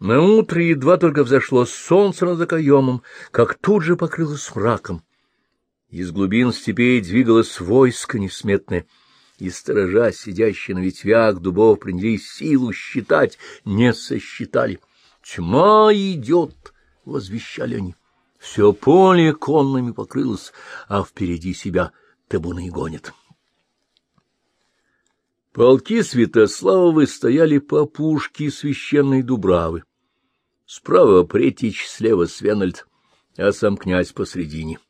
На утро едва только взошло солнце над окоемом, как тут же покрылось мраком. Из глубин степей двигалось войско несметное, и сторожа, сидящие на ветвях дубов, принялись силу считать, не сосчитали. «Тьма идет!» — возвещали они. Все поле конными покрылось, а впереди себя табуны гонят. Полки Святославовы стояли по пушке священной Дубравы. Справа Претич, слева Свенальд, а сам князь посредине.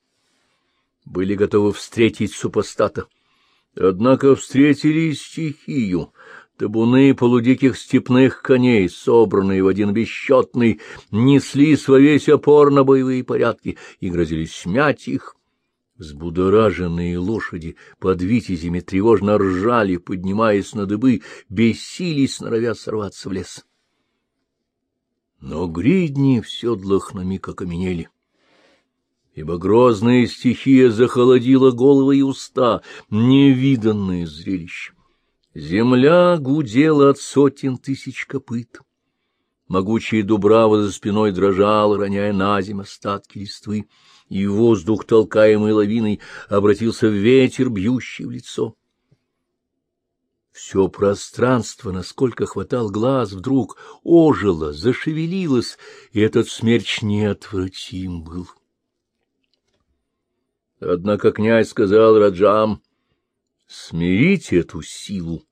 Были готовы встретить супостата. Однако встретили стихию. Табуны полудиких степных коней, собранные в один бесчетный, неслись во весь опор на боевые порядки и грозили смять их. Взбудораженные лошади под витязями тревожно ржали, поднимаясь на дыбы, бесились, норовя сорваться в лес. Но гридни в седлах на миг окаменели, ибо грозная стихия захолодила головы и уста, невиданное зрелище. Земля гудела от сотен тысяч копыт. Могучая дубрава за спиной дрожала, роняя на земь остатки листвы и воздух, толкаемый лавиной, обратился в ветер, бьющий в лицо. Все пространство, насколько хватал глаз, вдруг ожило, зашевелилось, и этот смерч неотвратим был. Однако князь сказал Раджам, — смирите эту силу.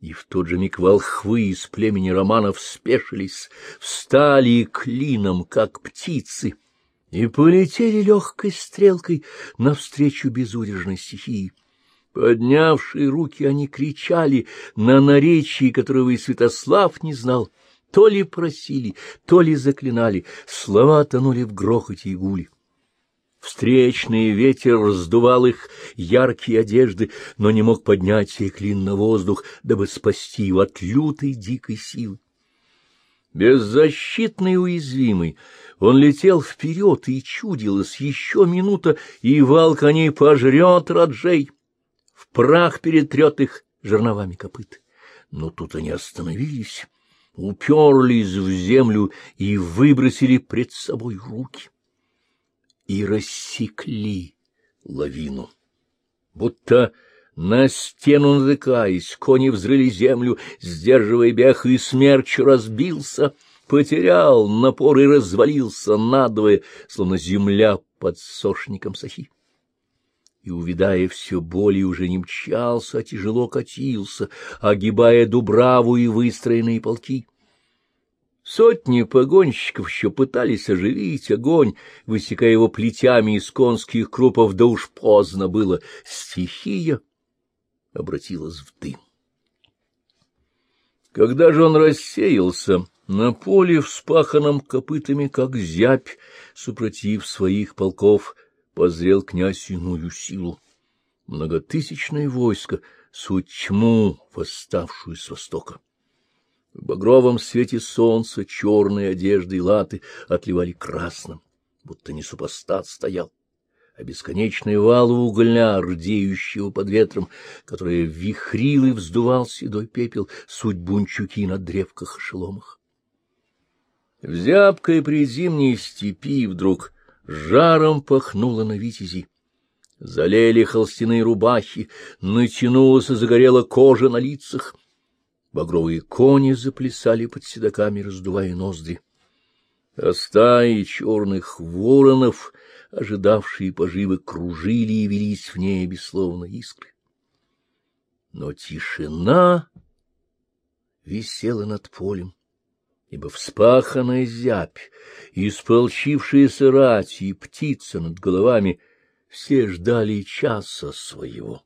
И в тот же миг волхвы из племени романов спешились, встали клином, как птицы — и полетели легкой стрелкой навстречу безудержной стихии. Поднявшие руки, они кричали на наречии, которого и Святослав не знал, то ли просили, то ли заклинали, слова тонули в грохоте и гуле. Встречный ветер раздувал их яркие одежды, но не мог поднять сей клин на воздух, дабы спасти его от лютой дикой силы. Беззащитный и уязвимый, он летел вперед, и чудилось еще минута, и вал коней пожрет Раджей, в прах перетрет их жерновами копыт. Но тут они остановились, уперлись в землю и выбросили пред собой руки. И рассекли лавину, будто на стену натыкаясь, кони взрыли землю, сдерживая бег, и смерч разбился, потерял напор и развалился надвое, словно земля под сошником сахи. И, увидая все более, уже не мчался, а тяжело катился, огибая Дубраву и выстроенные полки. Сотни погонщиков еще пытались оживить огонь, высекая его плетями из конских крупов, да уж поздно было. Стихия обратилась в дым. Когда же он рассеялся, на поле, вспаханном копытами, как зябь, супротив своих полков, позрел князь иную силу. Многотысячное войско, суть тьму, восставшую с востока. В багровом свете солнца черные одежды и латы отливали красным, будто не супостат стоял а бесконечный вал угля, рдеющего под ветром, который вихрил и вздувал седой пепел, суть бунчуки на древках и шеломах. В зябкой предзимней степи вдруг жаром пахнуло на витязи. Залили холстяные рубахи, натянулась и загорела кожа на лицах. Багровые кони заплясали под седоками, раздувая ноздри. А стаи черных воронов — ожидавшие поживы, кружили и велись в небе, словно искры. Но тишина висела над полем, ибо вспаханная зябь, исполчившиеся рати и птица над головами все ждали часа своего.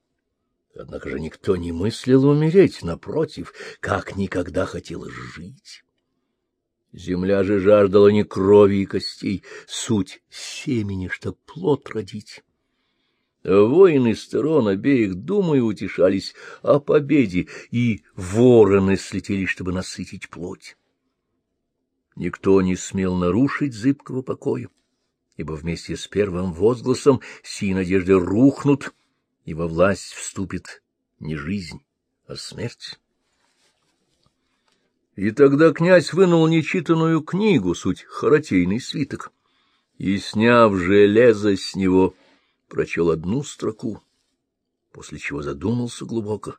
Однако же никто не мыслил умереть, напротив, как никогда хотелось жить. Земля же жаждала не крови и костей, суть семени, чтоб плод родить. Воины сторон обеих, думаю, утешались о победе, и вороны слетели, чтобы насытить плоть. Никто не смел нарушить зыбкого покоя, ибо вместе с первым возгласом сии надежды рухнут, и во власть вступит не жизнь, а смерть. И тогда князь вынул нечитанную книгу, суть харатейный свиток, и, сняв железо с него, прочел одну строку, после чего задумался глубоко.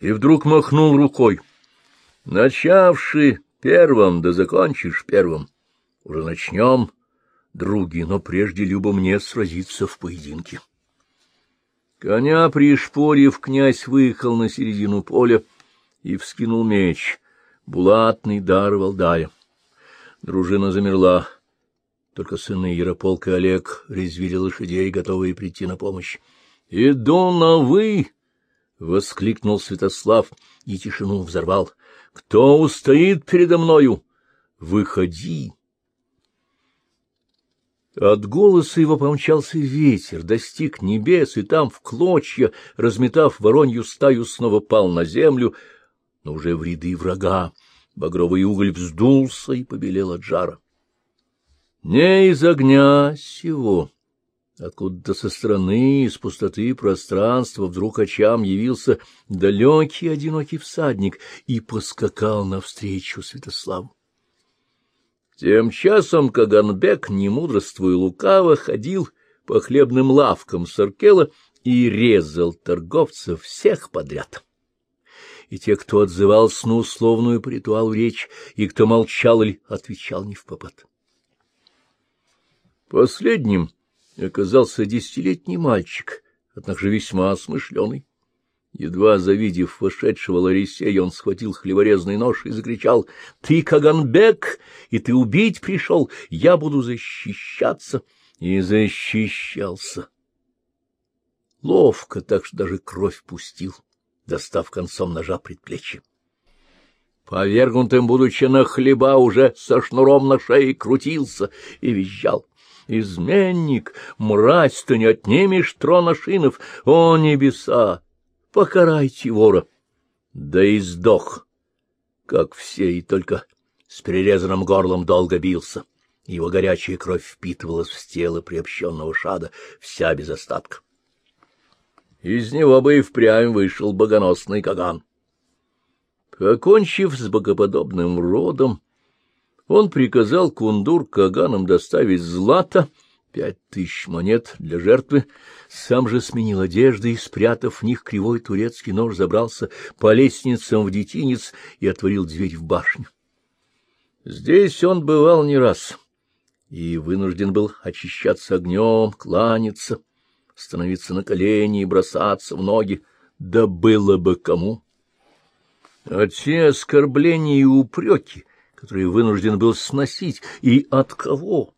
И вдруг махнул рукой. Начавши первым, да закончишь первым. Уже начнем, други, но прежде любо мне сразиться в поединке. Коня пришпорив, князь выехал на середину поля и вскинул меч, булатный дар Валдая. Дружина замерла. Только сыны Ярополк и Олег резвили лошадей, готовые прийти на помощь. — Иду на вы! — воскликнул Святослав и тишину взорвал. — Кто устоит передо мною? Выходи! От голоса его помчался ветер, достиг небес, и там, в клочья, разметав воронью стаю, снова пал на землю, но уже в ряды врага. Багровый уголь вздулся и побелел от жара. Не из огня сего, откуда-то со стороны, из пустоты пространства, вдруг очам явился далекий одинокий всадник и поскакал навстречу Святославу. Тем часом Каганбек, мудрствуя лукаво, ходил по хлебным лавкам Саркела и резал торговцев всех подряд. И те, кто отзывался на условную по ритуалу речь, и кто молчал или отвечал не в попад. Последним оказался десятилетний мальчик, однако же весьма смышленый. Едва завидев вошедшего Ларисея, он схватил хлеворезный нож и закричал, — Ты Каганбек, и ты убить пришел, я буду защищаться. И защищался. Ловко, так что даже кровь пустил, достав концом ножа предплечье. Повергнутым, будучи на хлеба, уже со шнуром на шее крутился и визжал. Изменник, мразь, ты не отнимешь трона шинов, о небеса! покарайте вора. Да и сдох, как все, и только с перерезанным горлом долго бился. Его горячая кровь впитывалась в тело приобщенного шада, вся без остатка. Из него бы и впрямь вышел богоносный Каган. Покончив с богоподобным родом, он приказал кундур Каганам доставить злато, пять тысяч монет для жертвы, сам же сменил одежды и, спрятав в них кривой турецкий нож, забрался по лестницам в детинец и отворил дверь в башню. Здесь он бывал не раз и вынужден был очищаться огнем, кланяться, становиться на колени и бросаться в ноги, да было бы кому. А те оскорбления и упреки, которые вынужден был сносить, и от кого?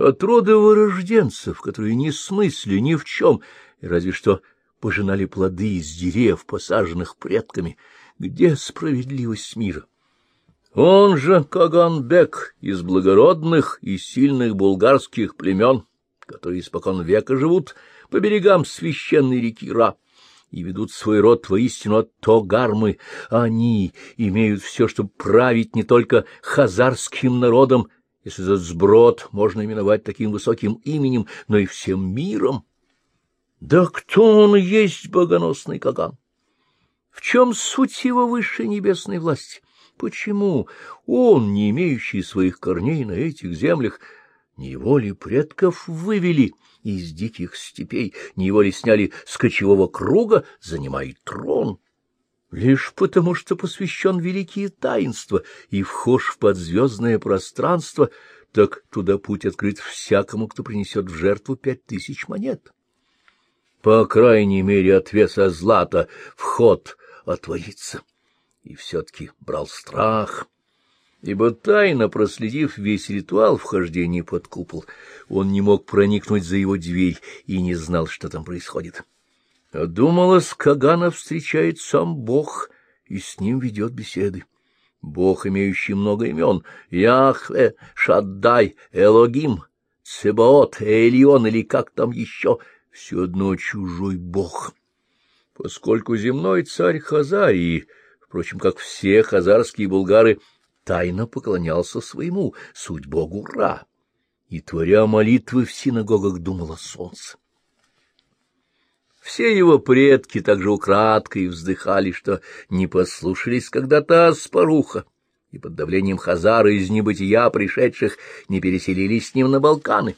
от рода вырожденцев, которые ни смысли ни в чем, и разве что пожинали плоды из дерев, посаженных предками. Где справедливость мира? Он же Каганбек из благородных и сильных булгарских племен, которые испокон века живут по берегам священной реки Ра и ведут свой род воистину от Тогармы. Они имеют все, чтобы править не только хазарским народом, если этот сброд можно именовать таким высоким именем, но и всем миром. Да кто он есть, богоносный Каган? В чем суть его высшей небесной власти? Почему он, не имеющий своих корней на этих землях, не его ли предков вывели из диких степей, не его ли сняли с кочевого круга, занимает трон? лишь потому, что посвящен великие таинства и вхож в подзвездное пространство, так туда путь открыт всякому, кто принесет в жертву пять тысяч монет. По крайней мере, от веса злата вход отворится. И все-таки брал страх, ибо тайно проследив весь ритуал вхождения под купол, он не мог проникнуть за его дверь и не знал, что там происходит. Думалось, Кагана встречает сам Бог и с ним ведет беседы. Бог, имеющий много имен — Яхве, Шаддай, Элогим, Цебаот, Элион или как там еще — все одно чужой Бог. Поскольку земной царь Хазарии, впрочем, как все хазарские булгары, тайно поклонялся своему, суть Богу Ра, и, творя молитвы в синагогах, думал о солнце. Все его предки также украдкой вздыхали, что не послушались когда-то Аспаруха, и под давлением Хазара из небытия пришедших не переселились с ним на Балканы.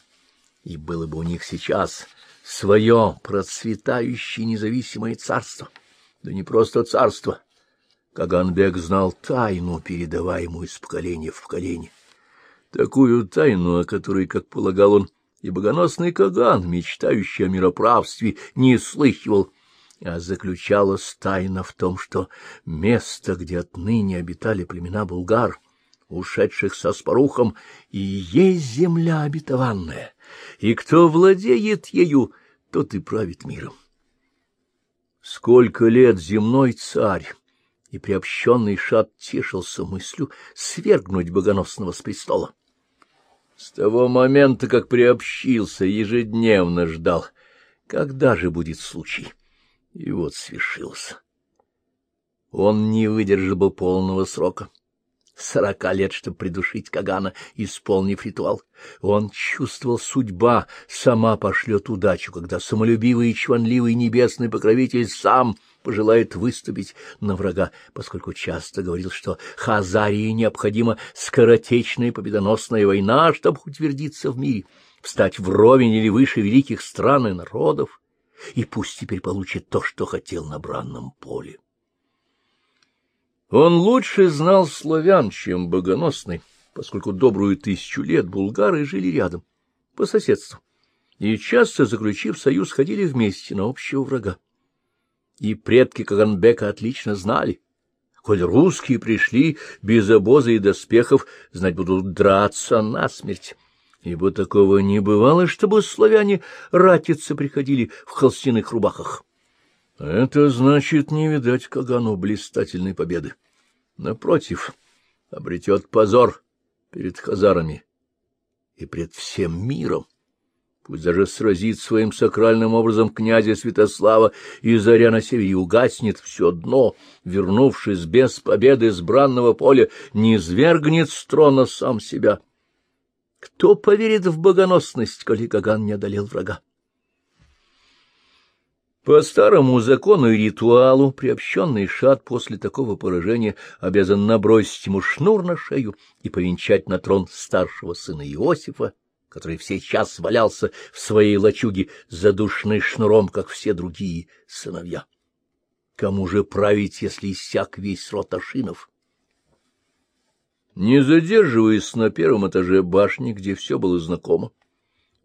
И было бы у них сейчас свое процветающее независимое царство. Да не просто царство. Каганбек знал тайну, передаваемую из поколения в поколение. Такую тайну, о которой, как полагал он, и богоносный Каган, мечтающий о мироправстве, не слыхивал, а заключалась тайна в том, что место, где отныне обитали племена булгар, ушедших со спорухом, и есть земля обетованная, и кто владеет ею, тот и правит миром. Сколько лет земной царь и приобщенный шат тешился мыслью свергнуть богоносного с престола. С того момента, как приобщился, ежедневно ждал, когда же будет случай. И вот свершился. Он не выдержал бы полного срока сорока лет, чтобы придушить Кагана, исполнив ритуал. Он чувствовал, судьба сама пошлет удачу, когда самолюбивый и чванливый небесный покровитель сам пожелает выступить на врага, поскольку часто говорил, что Хазарии необходима скоротечная победоносная война, чтобы утвердиться в мире, встать вровень или выше великих стран и народов, и пусть теперь получит то, что хотел на бранном поле. Он лучше знал славян, чем богоносный, поскольку добрую тысячу лет булгары жили рядом, по соседству, и часто, заключив союз, ходили вместе на общего врага. И предки Каганбека отлично знали, коль русские пришли без обоза и доспехов, знать будут драться насмерть, ибо такого не бывало, чтобы славяне ратиться приходили в холстяных рубахах. Это значит не видать Кагану блистательной победы. Напротив, обретет позор перед хазарами и пред всем миром. Пусть даже сразит своим сакральным образом князя Святослава, и заря на севере угаснет все дно, вернувшись без победы с бранного поля, не свергнет с трона сам себя. Кто поверит в богоносность, коли Каган не одолел врага? По старому закону и ритуалу приобщенный шат после такого поражения обязан набросить ему шнур на шею и повенчать на трон старшего сына Иосифа, который сейчас валялся в своей лачуге, задушенный шнуром, как все другие сыновья. Кому же править, если иссяк весь род Ашинов? Не задерживаясь на первом этаже башни, где все было знакомо,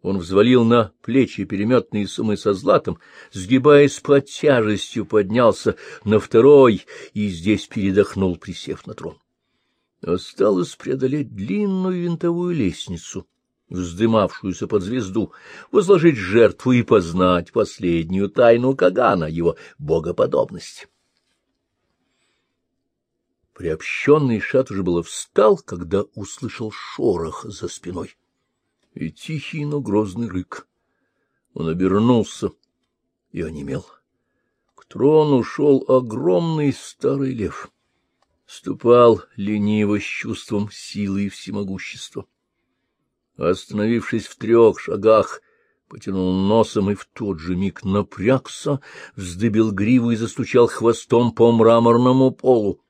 он взвалил на плечи переметные суммы со златом, сгибаясь под тяжестью, поднялся на второй и здесь передохнул, присев на трон. Осталось преодолеть длинную винтовую лестницу, вздымавшуюся под звезду, возложить жертву и познать последнюю тайну Кагана, его богоподобность. Приобщенный шат уже было встал, когда услышал шорох за спиной и тихий, но грозный рык. Он обернулся и онемел. К трону шел огромный старый лев. Ступал лениво с чувством силы и всемогущества. Остановившись в трех шагах, потянул носом и в тот же миг напрягся, вздыбил гриву и застучал хвостом по мраморному полу.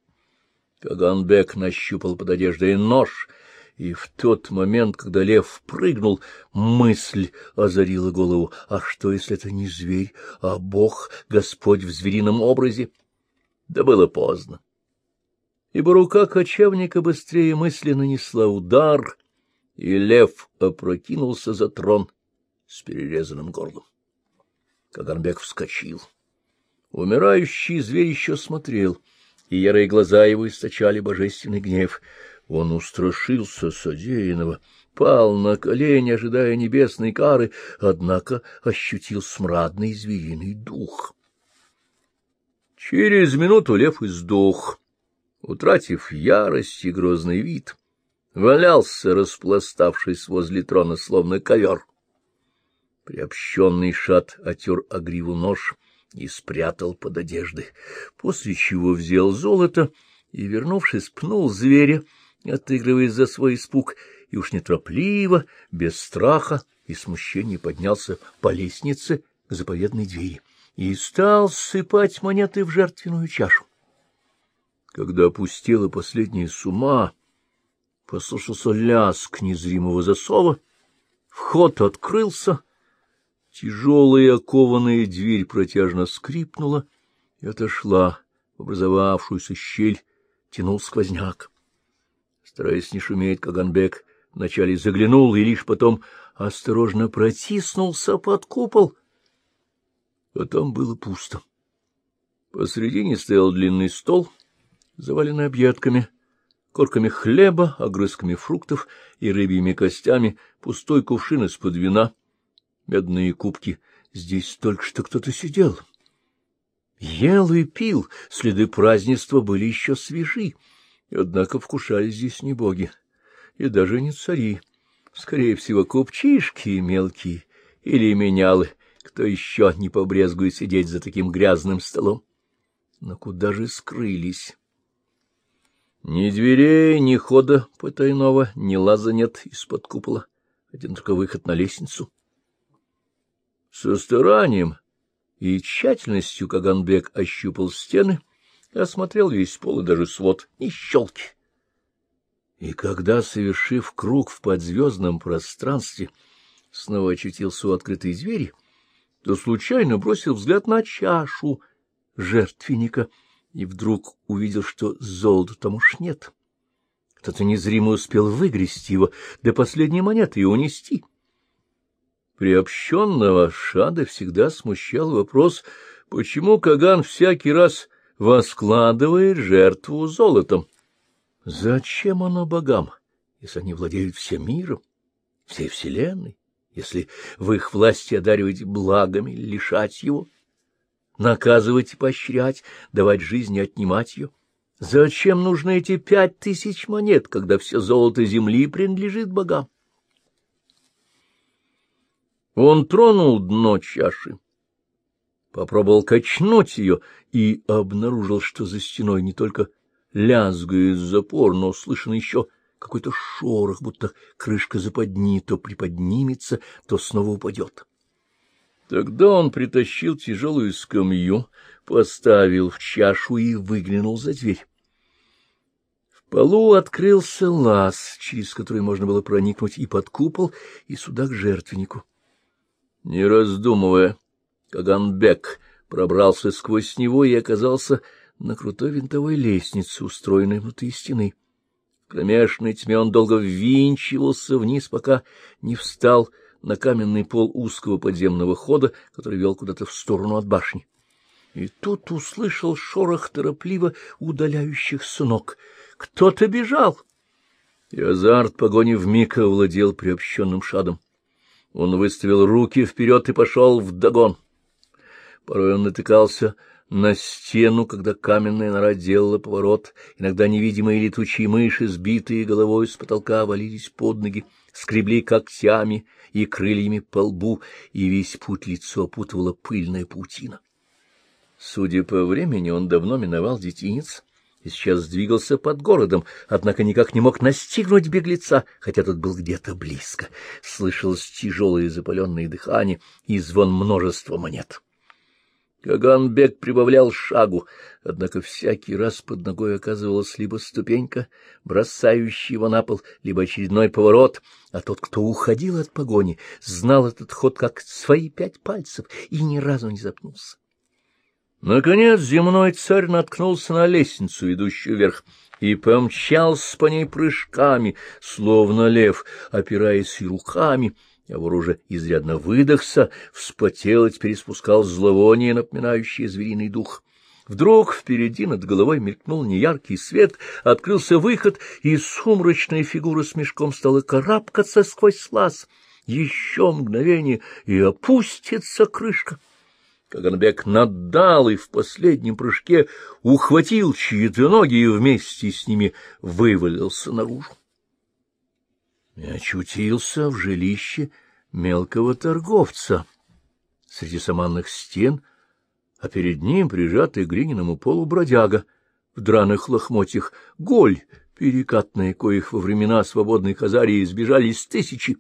Каганбек нащупал под одеждой нож и в тот момент, когда лев прыгнул, мысль озарила голову. А что, если это не зверь, а бог, Господь в зверином образе? Да было поздно. Ибо рука кочевника быстрее мысли нанесла удар, и лев опрокинулся за трон с перерезанным горлом. Каганбек вскочил. Умирающий зверь еще смотрел, и ярые глаза его источали божественный гнев — он устрашился содеянного, пал на колени, ожидая небесной кары, однако ощутил смрадный звериный дух. Через минуту лев издох, утратив ярость и грозный вид, валялся, распластавшись возле трона, словно ковер. Приобщенный шат отер о гриву нож и спрятал под одежды, после чего взял золото и, вернувшись, пнул зверя, отыгрываясь за свой испуг, и уж неторопливо, без страха и смущения поднялся по лестнице к заповедной двери. и стал сыпать монеты в жертвенную чашу. Когда опустила последняя сума, послушался лязг незримого засова, вход открылся, тяжелая окованная дверь протяжно скрипнула и отошла в образовавшуюся щель, тянул сквозняк. Стараясь не шуметь, Каганбек вначале заглянул и лишь потом осторожно протиснулся под купол. А там было пусто. Посредине стоял длинный стол, заваленный объедками, корками хлеба, огрызками фруктов и рыбьими костями, пустой кувшин из-под вина, медные кубки. Здесь только что кто-то сидел. Ел и пил, следы празднества были еще свежи. Однако вкушали здесь не боги, и даже не цари. Скорее всего, купчишки мелкие или менялы, кто еще не побрезгует сидеть за таким грязным столом. Но куда же скрылись? Ни дверей, ни хода потайного, ни лаза нет из-под купола. Один только выход на лестницу. Со старанием и тщательностью Каганбек ощупал стены, осмотрел весь пол и даже свод, ни щелки. И когда, совершив круг в подзвездном пространстве, снова очутился у открытой двери, то случайно бросил взгляд на чашу жертвенника и вдруг увидел, что золота там уж нет. Кто-то незримо успел выгрести его до последней монеты и унести. Приобщенного Шада всегда смущал вопрос, почему Каган всякий раз воскладывает жертву золотом. Зачем оно богам, если они владеют всем миром, всей вселенной, если в их власти одаривать благами, лишать его, наказывать и поощрять, давать жизнь и отнимать ее? Зачем нужны эти пять тысяч монет, когда все золото земли принадлежит богам? Он тронул дно чаши попробовал качнуть ее и обнаружил, что за стеной не только лязгает запор, но слышен еще какой-то шорох, будто крышка западни то приподнимется, то снова упадет. Тогда он притащил тяжелую скамью, поставил в чашу и выглянул за дверь. В полу открылся лаз, через который можно было проникнуть и под купол, и сюда к жертвеннику. Не раздумывая, Каганбек пробрался сквозь него и оказался на крутой винтовой лестнице, устроенной внутри стены. В кромешной тьме он долго ввинчивался вниз, пока не встал на каменный пол узкого подземного хода, который вел куда-то в сторону от башни. И тут услышал шорох торопливо удаляющихся ног. Кто-то бежал! И азарт погони вмиг овладел приобщенным шадом. Он выставил руки вперед и пошел вдогон. Порой он натыкался на стену, когда каменная нора делала поворот, иногда невидимые летучие мыши, сбитые головой с потолка, валились под ноги, скребли когтями и крыльями по лбу, и весь путь лицо опутывала пыльная паутина. Судя по времени, он давно миновал детинец и сейчас двигался под городом, однако никак не мог настигнуть беглеца, хотя тот был где-то близко. Слышалось тяжелое запаленное дыхание и звон множества монет. Каганбек прибавлял шагу, однако всякий раз под ногой оказывалась либо ступенька, бросающая его на пол, либо очередной поворот, а тот, кто уходил от погони, знал этот ход как свои пять пальцев и ни разу не запнулся. Наконец земной царь наткнулся на лестницу, идущую вверх, и помчался по ней прыжками, словно лев, опираясь и руками, а вор уже изрядно выдохся, вспотел и теперь испускал зловоние, напоминающее звериный дух. Вдруг впереди над головой мелькнул неяркий свет, открылся выход, и сумрачная фигура с мешком стала карабкаться сквозь лаз. Еще мгновение, и опустится крышка. Каганбек наддал и в последнем прыжке ухватил чьи-то ноги и вместе с ними вывалился наружу и очутился в жилище мелкого торговца среди саманных стен, а перед ним прижатый к глиняному полу бродяга в драных лохмотьях, голь, перекатные, коих во времена свободной Хазарии избежались тысячи.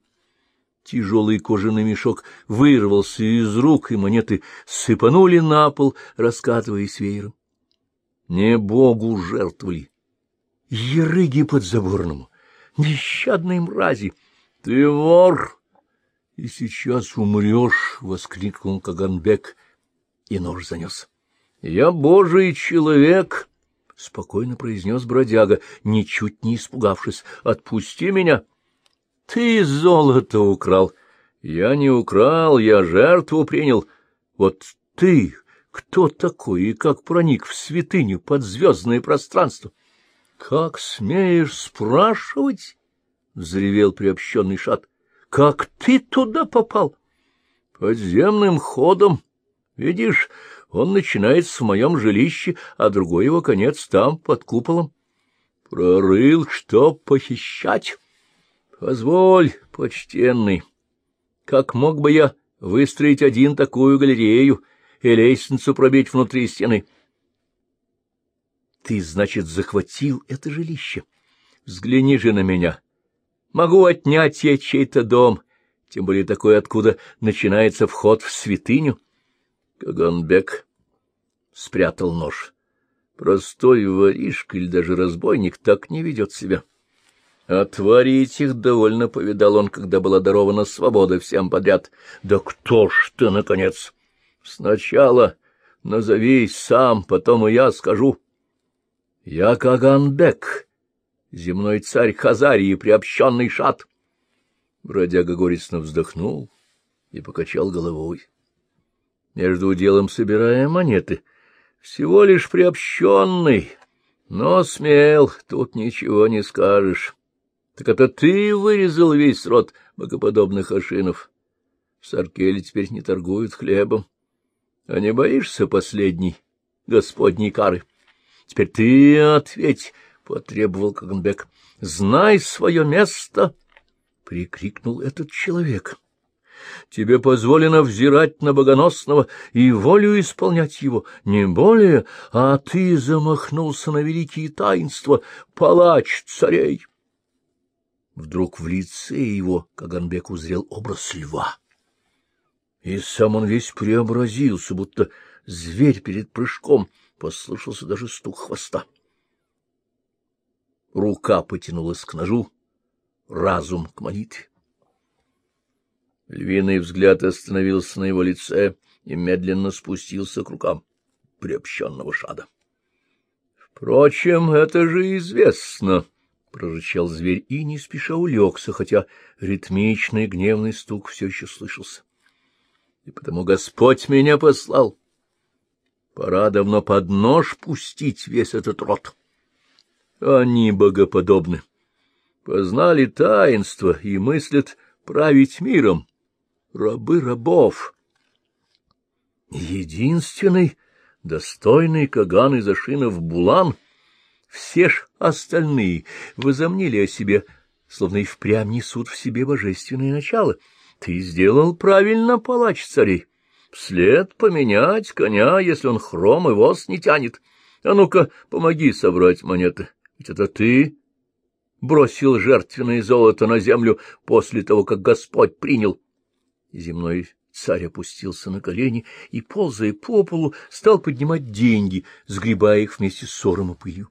Тяжелый кожаный мешок вырвался из рук, и монеты сыпанули на пол, раскатываясь веером. Не богу жертвовали. Ерыги подзаборному, нещадной мрази. — Ты вор! И сейчас умрешь! — воскликнул Каганбек, и нож занес. — Я божий человек! — спокойно произнес бродяга, ничуть не испугавшись. — Отпусти меня! — ты золото украл. Я не украл, я жертву принял. Вот ты кто такой и как проник в святыню под звездное пространство? — Как смеешь спрашивать? — взревел приобщенный шат. — Как ты туда попал? — Подземным ходом. Видишь, он начинается в моем жилище, а другой его конец там, под куполом. Прорыл, что похищать. Позволь, почтенный, как мог бы я выстроить один такую галерею и лестницу пробить внутри стены? Ты, значит, захватил это жилище. Взгляни же на меня. Могу отнять я чей-то дом, тем более такой, откуда начинается вход в святыню. Каганбек спрятал нож. Простой воришка или даже разбойник так не ведет себя. А твари этих довольно повидал он, когда была дарована свобода всем подряд. Да кто ж ты, наконец? Сначала назовись сам, потом и я скажу. Я Каганбек, земной царь Хазарии, приобщенный шат. Бродяга горестно вздохнул и покачал головой. Между делом собирая монеты, всего лишь приобщенный, но смел, тут ничего не скажешь. Так это ты вырезал весь род богоподобных ашинов. В Саркеле теперь не торгуют хлебом. А не боишься последней господней кары? Теперь ты ответь, — потребовал Каганбек. — Знай свое место! — прикрикнул этот человек. — Тебе позволено взирать на богоносного и волю исполнять его, не более, а ты замахнулся на великие таинства, палач царей. Вдруг в лице его Каганбек узрел образ льва. И сам он весь преобразился, будто зверь перед прыжком, послышался даже стук хвоста. Рука потянулась к ножу, разум к молитве. Львиный взгляд остановился на его лице и медленно спустился к рукам приобщенного шада. Впрочем, это же известно, — прорычал зверь и не спеша улегся, хотя ритмичный гневный стук все еще слышался. — И потому Господь меня послал. Пора давно под нож пустить весь этот род. Они богоподобны, познали таинство и мыслят править миром. Рабы рабов. Единственный достойный Каган из Ашинов Булан — все ж остальные возомнили о себе, словно и впрямь несут в себе божественное начало. Ты сделал правильно, палач царей. След поменять коня, если он хром и воз не тянет. А ну-ка, помоги собрать монеты. Ведь это ты бросил жертвенное золото на землю после того, как Господь принял. Земной царь опустился на колени и, ползая по полу, стал поднимать деньги, сгребая их вместе с ссором и пылью.